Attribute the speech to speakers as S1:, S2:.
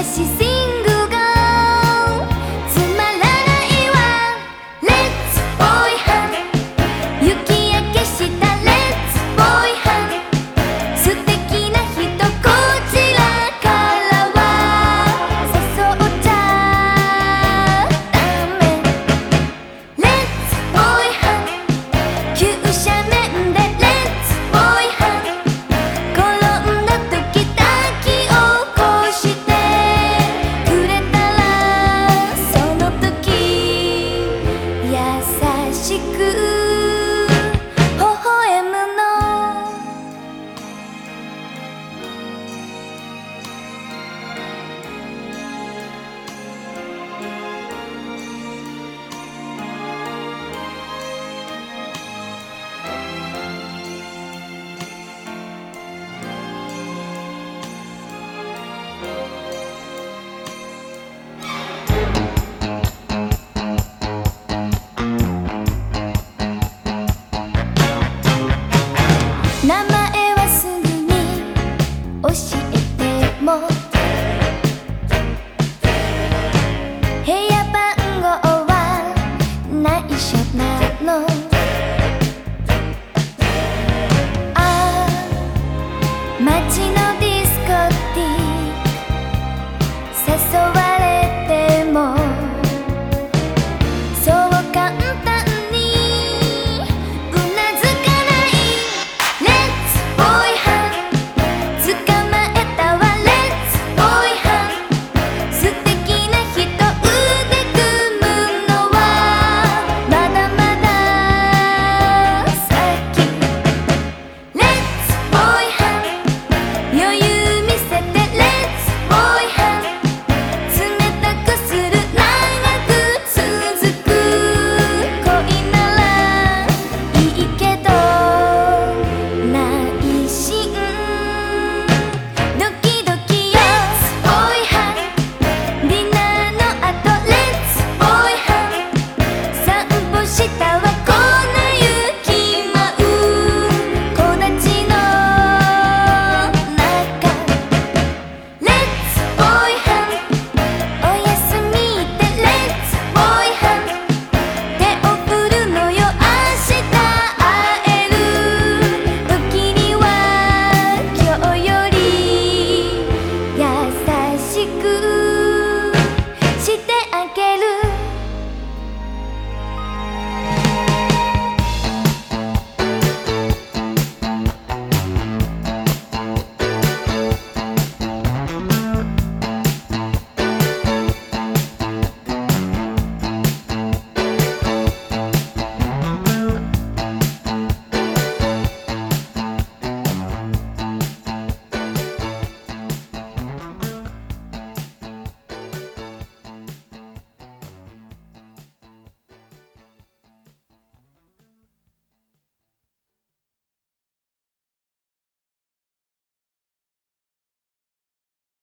S1: 私も。部屋番号は内緒なの。あ街の